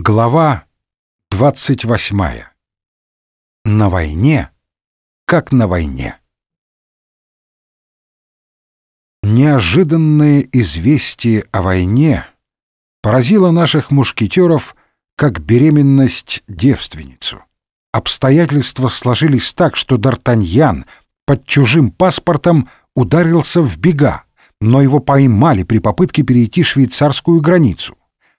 Глава 28. На войне, как на войне. Неожиданное известие о войне поразило наших мушкетеров как беременность девственницу. Обстоятельства сложились так, что Д'Артаньян под чужим паспортом ударился в бега, но его поймали при попытке перейти швейцарскую границу.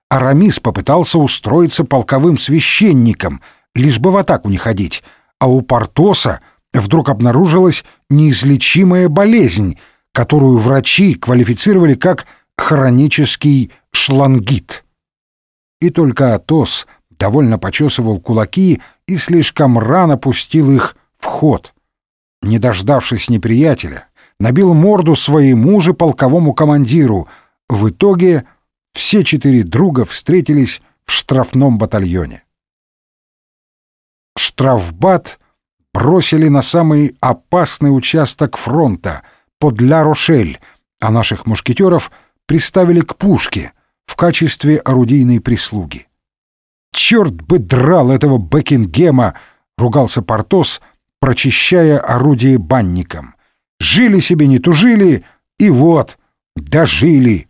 Арамис попытался устроиться полковым священником, лишь бы в атаку не ходить, а у Портоса вдруг обнаружилась неизлечимая болезнь, которую врачи квалифицировали как хронический шлангит. И только Атос довольно почесывал кулаки и слишком рано пустил их в ход. Не дождавшись неприятеля, набил морду своему же полковому командиру. В итоге все четыре друга встретились в штрафном батальоне. Штрафбат бросили на самый опасный участок фронта, под Ля-Рошель, а наших мушкетеров приставили к пушке в качестве орудийной прислуги. «Черт бы драл этого Бекингема!» — ругался Портос, прочищая орудие банником. «Жили себе, не тужили, и вот, дожили!»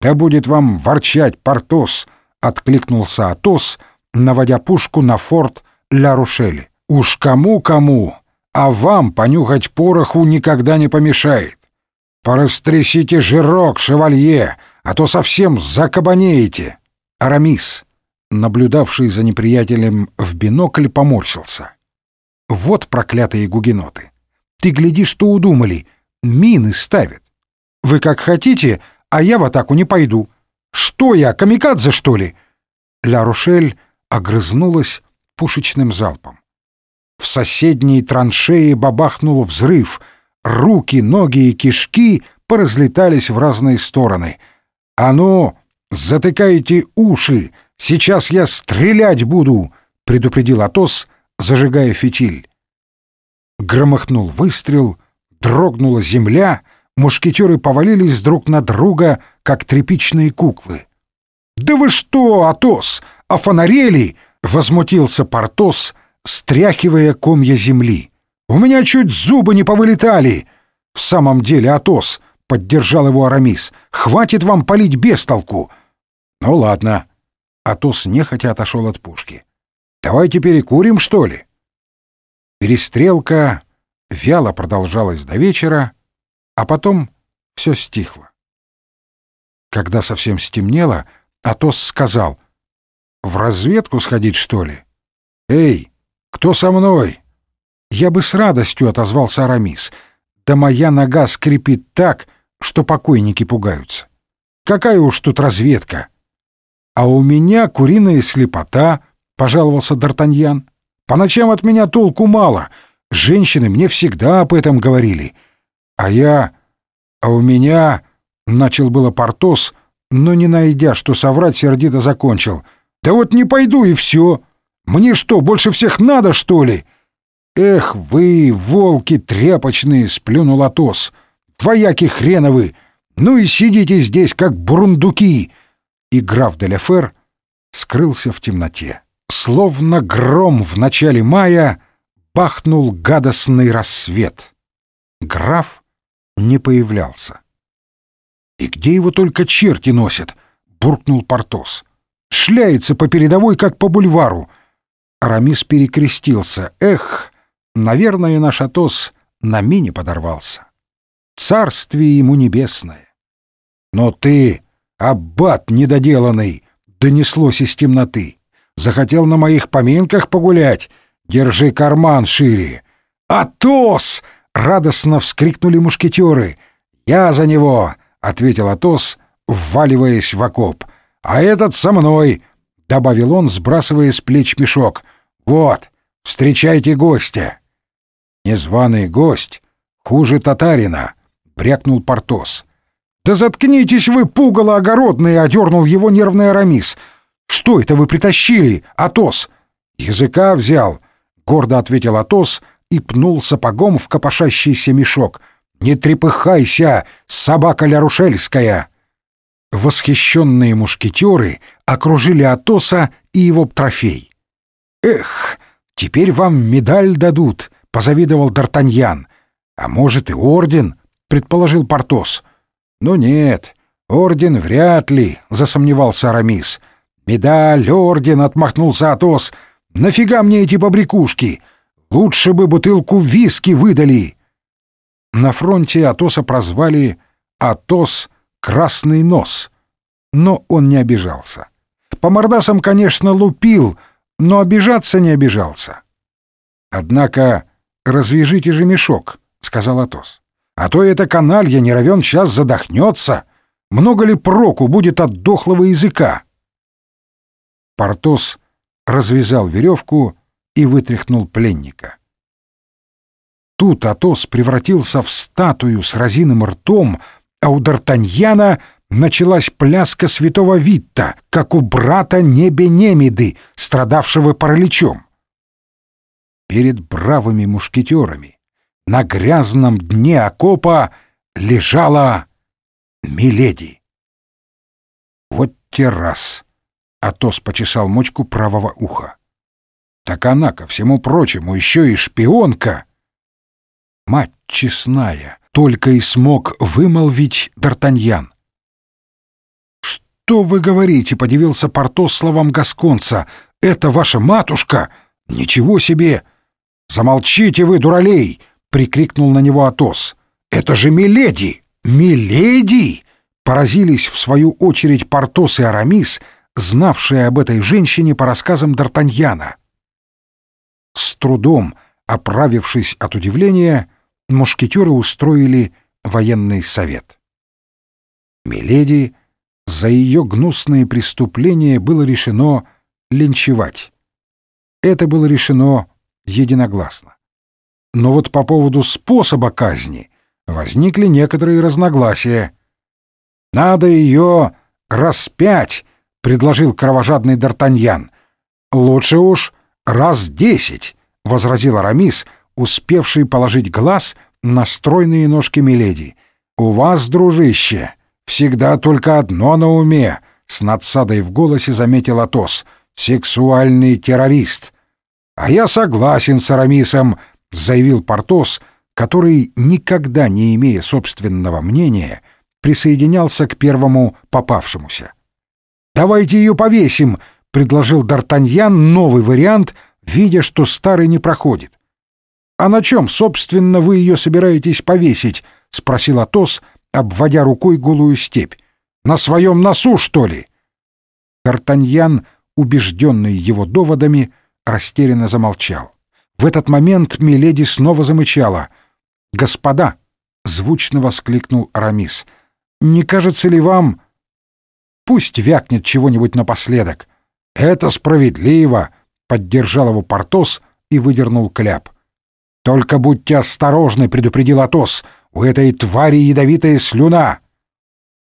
«Да будет вам ворчать, Портос!» — откликнулся Атос, наводя пушку на форт Ля-Рушели. «Уж кому-кому, а вам понюхать пороху никогда не помешает. Порастрясите жирок, шевалье, а то совсем закабанеете!» Арамис, наблюдавший за неприятелем в бинокль, поморщился. «Вот проклятые гугеноты! Ты гляди, что удумали! Мины ставят! Вы как хотите, а я в атаку не пойду. Что я, камикадзе, что ли?» Ля Рушель огрызнулась пушечным залпом. В соседней траншее бабахнул взрыв. Руки, ноги и кишки поразлетались в разные стороны. «А ну, затыкайте уши! Сейчас я стрелять буду!» — предупредил Атос, зажигая фитиль. Громыхнул выстрел, дрогнула земля — мушкетеры повалились друг на друга, как тряпичные куклы. «Да вы что, Атос, офонарели!» — возмутился Портос, стряхивая комья земли. «У меня чуть зубы не повылетали!» «В самом деле, Атос!» — поддержал его Арамис. «Хватит вам палить без толку!» «Ну ладно». Атос нехотя отошел от пушки. «Давайте перекурим, что ли?» Перестрелка вяло продолжалась до вечера, а потом все стихло. Когда совсем стемнело, Атос сказал, «В разведку сходить, что ли? Эй, кто со мной?» Я бы с радостью отозвался Арамис, да моя нога скрипит так, что покойники пугаются. Какая уж тут разведка? А у меня куриная слепота, — пожаловался Д'Артаньян. По ночам от меня толку мало. Женщины мне всегда об этом говорили. — а я... А у меня... Начал было Портос, но, не найдя, что соврать, сердито закончил. «Да вот не пойду и все. Мне что, больше всех надо, что ли?» «Эх вы, волки тряпочные!» — сплюнул Атос. «Вояки хреновы! Ну и сидите здесь, как бурундуки!» И граф Деляфер скрылся в темноте. Словно гром в начале мая бахнул гадостный рассвет. Граф не появлялся. «И где его только черти носят?» — буркнул Портос. «Шляется по передовой, как по бульвару». Арамис перекрестился. «Эх, наверное, наш Атос на мине подорвался. Царствие ему небесное». «Но ты, аббат недоделанный!» — донеслось из темноты. «Захотел на моих поминках погулять? Держи карман шире!» «Атос!» Радостно вскрикнули мушкетеры. «Я за него!» — ответил Атос, вваливаясь в окоп. «А этот со мной!» — добавил он, сбрасывая с плеч мешок. «Вот, встречайте гостя!» «Незваный гость хуже татарина!» — брякнул Портос. «Да заткнитесь вы, пугало огородные!» — одернул его нервный Арамис. «Что это вы притащили, Атос?» «Языка взял!» — гордо ответил Атос — и пнул сапогом в копошащийся мешок. «Не трепыхайся, собака лярушельская!» Восхищенные мушкетеры окружили Атоса и его трофей. «Эх, теперь вам медаль дадут», — позавидовал Д'Артаньян. «А может и орден», — предположил Портос. «Ну нет, орден вряд ли», — засомневался Арамис. «Медаль, орден», — отмахнулся Атос. «Нафига мне эти побрякушки? Лучше бы бутылку виски выдали». На фронте Атоса прозвали «Атос Красный Нос», но он не обижался. По мордасам, конечно, лупил, но обижаться не обижался. «Однако развяжите же мешок», — сказал Атос. «А то эта каналья не равен сейчас задохнется. Много ли проку будет от дохлого языка?» Портос развязал веревку и вытряхнул пленника. Тут Атос превратился в статую с разиным ртом, а у Д'Артаньяна началась пляска святого Витта, как у брата Небенемиды, страдавшего параличом. Перед бравыми мушкетерами на грязном дне окопа лежала Миледи. Вот те раз! Атос почесал мочку правого уха. Так она, ко всему прочему, еще и шпионка. Мать честная, только и смог вымолвить Д'Артаньян. «Что вы говорите?» — подивился Портос словам Гасконца. «Это ваша матушка? Ничего себе!» «Замолчите вы, дуралей!» — прикрикнул на него Атос. «Это же Миледи!» «Миледи!» — поразились в свою очередь Портос и Арамис, знавшие об этой женщине по рассказам Д'Артаньяна. Трудом, оправившись от удивления, мушкетеры устроили военный совет. Миледи за ее гнусные преступления было решено линчевать. Это было решено единогласно. Но вот по поводу способа казни возникли некоторые разногласия. «Надо ее распять», — предложил кровожадный Д'Артаньян. «Лучше уж раз десять», — возразил Арамис, успевший положить глаз на стройные ножки Миледи. «У вас, дружище, всегда только одно на уме», — с надсадой в голосе заметил Атос. «Сексуальный террорист». «А я согласен с Арамисом», — заявил Портос, который, никогда не имея собственного мнения, присоединялся к первому попавшемуся. «Давайте ее повесим», — предложил Д'Артаньян новый вариант, видя, что старый не проходит. «А на чем, собственно, вы ее собираетесь повесить?» — спросил Атос, обводя рукой голую степь. «На своем носу, что ли?» Д'Артаньян, убежденный его доводами, растерянно замолчал. В этот момент Миледи снова замычала. «Господа!» — звучно воскликнул Арамис. «Не кажется ли вам...» «Пусть вякнет чего-нибудь напоследок». «Это справедливо!» — поддержал его Портос и выдернул кляп. «Только будьте осторожны», — предупредил Атос. «У этой твари ядовитая слюна».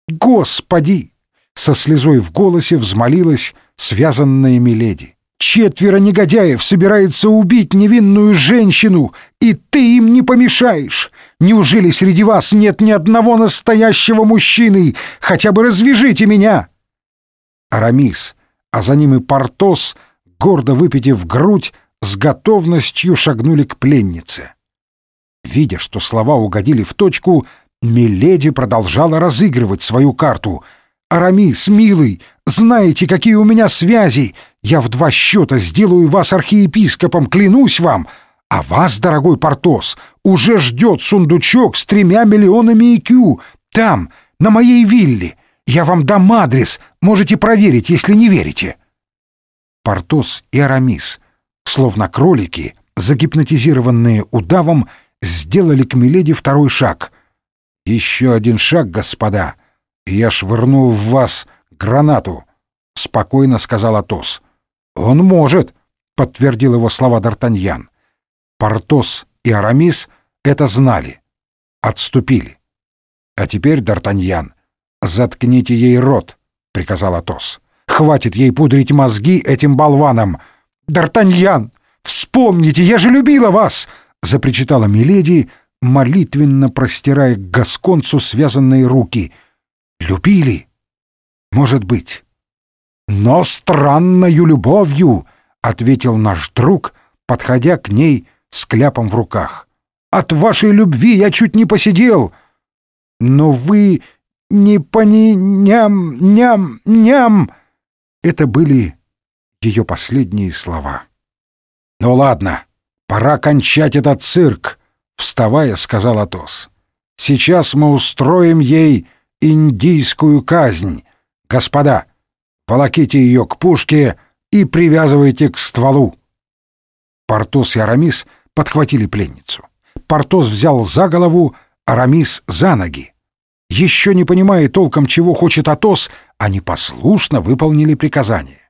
«Господи!» — со слезой в голосе взмолилась связанная Миледи. «Четверо негодяев собирается убить невинную женщину, и ты им не помешаешь! Неужели среди вас нет ни одного настоящего мужчины? Хотя бы развяжите меня!» Арамис, а за ним и Портос, гордо выпитив грудь, с готовностью шагнули к пленнице. Видя, что слова угодили в точку, Миледи продолжала разыгрывать свою карту. «Арамис, милый, знаете, какие у меня связи? Я в два счета сделаю вас архиепископом, клянусь вам. А вас, дорогой Портос, уже ждет сундучок с тремя миллионами икю. Там, на моей вилле. Я вам дам адрес, можете проверить, если не верите». Портос и Арамис словно кролики, загипнотизированные удавом, сделали к Миледи второй шаг. «Еще один шаг, господа, и я швырну в вас гранату», — спокойно сказал Атос. «Он может», — подтвердил его слова Д'Артаньян. Портос и Арамис это знали. Отступили. «А теперь, Д'Артаньян, заткните ей рот», — приказал Атос. «Хватит ей пудрить мозги этим болванам!» Д'Артаньян, вспомните, я же любила вас!» — запричитала Миледи, молитвенно простирая к Гасконцу связанные руки. «Любили? Может быть. но странною любовью», — ответил наш друг, подходя к ней с кляпом в руках. «От вашей любви я чуть не посидел». «Но вы не пони... ням... ням... ням...» Это были ее последние слова. «Ну ладно, пора кончать этот цирк», — вставая, сказал Атос. «Сейчас мы устроим ей индийскую казнь. Господа, волоките ее к пушке и привязывайте к стволу». Портос и Арамис подхватили пленницу. Портос взял за голову, Арамис — за ноги. Еще не понимая толком, чего хочет Атос, они послушно выполнили приказание.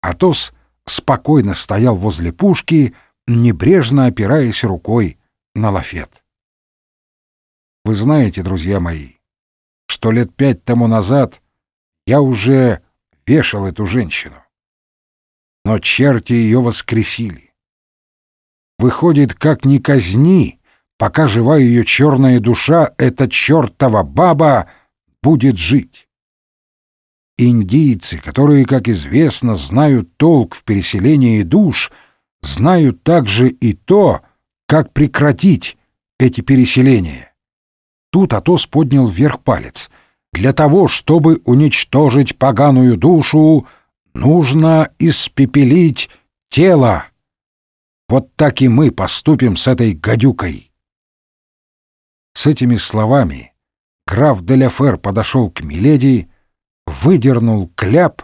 Атос спокойно стоял возле пушки, небрежно опираясь рукой на лафет. Вы знаете, друзья мои, что лет пять тому назад я уже вешал эту женщину. Но черти ее воскресили. Выходит, как ни казни, пока жива ее черная душа, эта чертова баба будет жить. Индийцы, которые, как известно, знают толк в переселении душ, знают также и то, как прекратить эти переселения. Тут Атос поднял вверх палец. Для того, чтобы уничтожить поганую душу, нужно испепелить тело. Вот так и мы поступим с этой гадюкой. С этими словами граф Деляфер подошел к Миледи выдернул кляп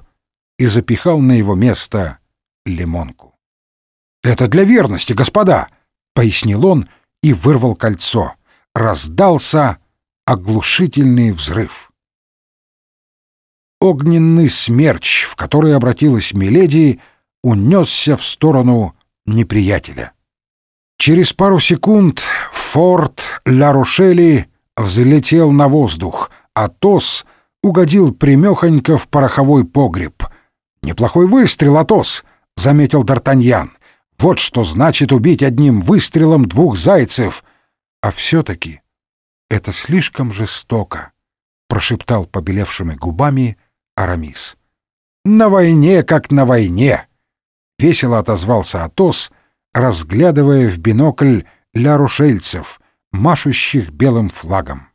и запихал на его место лимонку. «Это для верности, господа!» — пояснил он и вырвал кольцо. Раздался оглушительный взрыв. Огненный смерч, в который обратилась Миледи, унесся в сторону неприятеля. Через пару секунд форт Ла-Рошели взлетел на воздух, а Тос — угодил примехонько в пороховой погреб. «Неплохой выстрел, Атос!» — заметил Д'Артаньян. «Вот что значит убить одним выстрелом двух зайцев!» «А все-таки это слишком жестоко», — прошептал побелевшими губами Арамис. «На войне, как на войне!» — весело отозвался Атос, разглядывая в бинокль лярушельцев, машущих белым флагом.